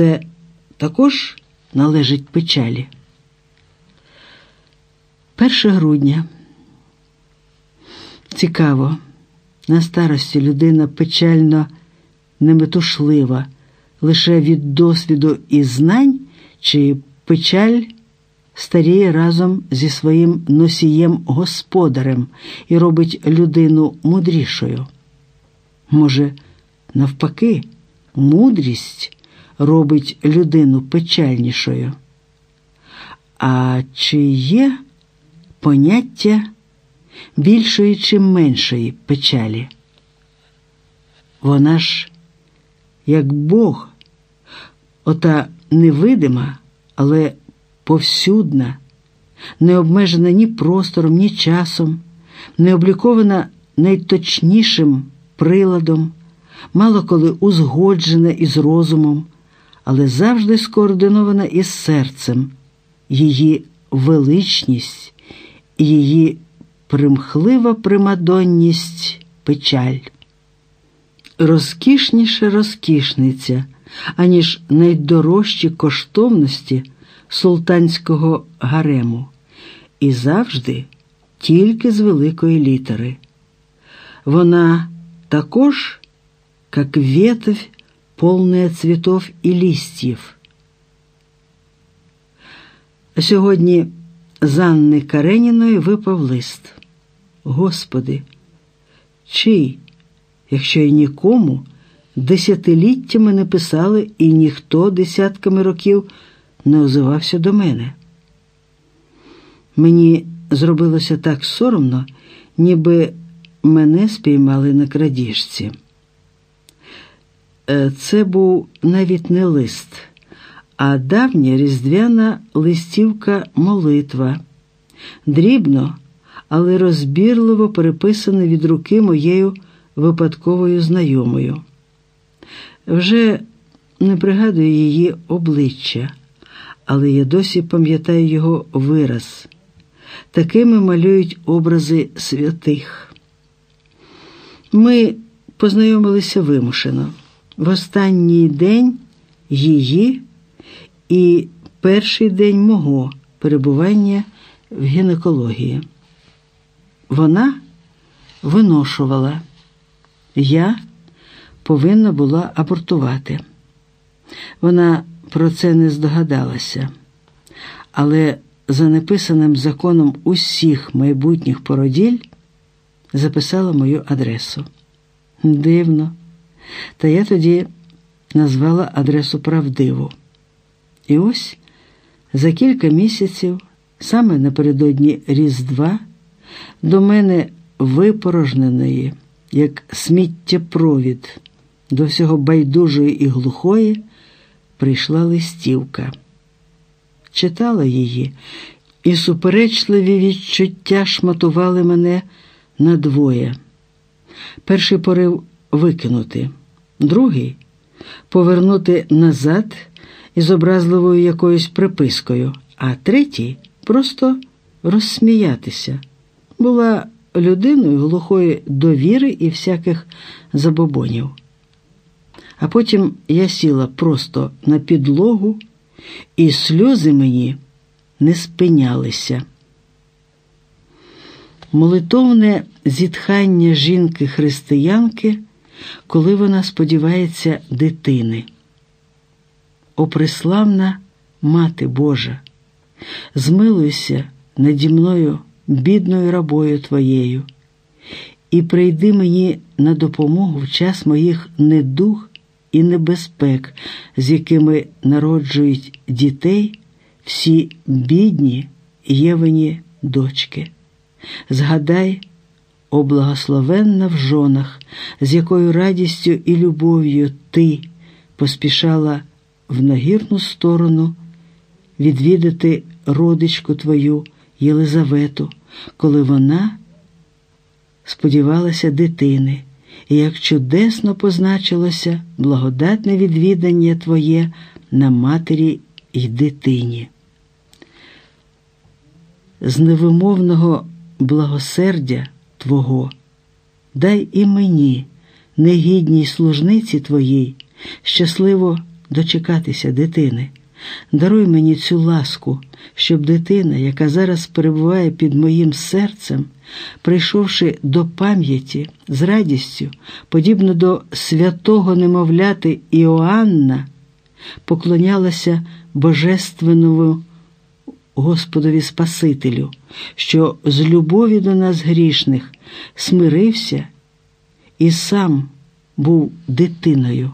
це також належить печалі. 1 грудня. Цікаво, на старості людина печально неметушлива лише від досвіду і знань, чи печаль старіє разом зі своїм носієм господарем і робить людину мудрішою. Може, навпаки, мудрість робить людину печальнішою. А чи є поняття більшої чи меншої печалі? Вона ж, як Бог, ота невидима, але повсюдна, не обмежена ні простором, ні часом, не облікована найточнішим приладом, мало коли узгоджена із розумом, але завжди скоординована із серцем, її величність, її примхлива примадонність печаль. Розкішніша розкішниця, аніж найдорожчі коштовності султанського гарему, і завжди тільки з великої літери. Вона також, як ветвь, полная цвітов і листьев. Сьогодні з Анни Кареніної випав лист. Господи, чий, якщо й нікому, десятиліттями не писали і ніхто десятками років не озивався до мене. Мені зробилося так соромно, ніби мене спіймали на крадіжці. Е, це був навіть не лист, а давня різдвяна листівка молитва, дрібно, але розбірливо переписана від руки моєю випадковою знайомою. Вже не пригадую її обличчя, але я досі пам'ятаю його вираз. Такими малюють образи святих. Ми познайомилися вимушено в останній день її і перший день мого перебування в гінекології. Вона виношувала, я повинна була абортувати. Вона про це не здогадалася, але за неписаним законом усіх майбутніх породіль записала мою адресу. Дивно. Та я тоді назвала адресу правдиву. І ось за кілька місяців, саме напередодні Різдва, до мене випорожненої, як сміттєпровід, до всього байдужої і глухої, прийшла листівка. Читала її, і суперечливі відчуття шматували мене надвоє. Перший порив викинути другий повернути назад із образливою якоюсь припискою, а третій просто розсміятися. Була людиною глухої довіри і всяких забобонів. А потім я сіла просто на підлогу, і сльози мені не спинялися. Молитовне зітхання жінки-християнки коли вона сподівається дитини. О преславна Мати Божа, змилуйся наді мною, бідною рабою Твоєю, і прийди мені на допомогу в час моїх недуг і небезпек, з якими народжують дітей всі бідні євені дочки. Згадай, о благословенна в жонах, з якою радістю і любов'ю ти поспішала в нагірну сторону відвідати родичку твою Єлизавету, коли вона сподівалася дитини, і як чудесно позначилося благодатне відвідання Твоє на матері й дитині. З невимовного благосердя. Твого, дай і мені, негідній служниці Твоїй, щасливо дочекатися дитини. Даруй мені цю ласку, щоб дитина, яка зараз перебуває під моїм серцем, прийшовши до пам'яті з радістю, подібно до святого немовляти Іоанна, поклонялася Божественному Господові Спасителю, що з любові до нас грішних смирився і сам був дитиною.